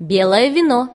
белое вино.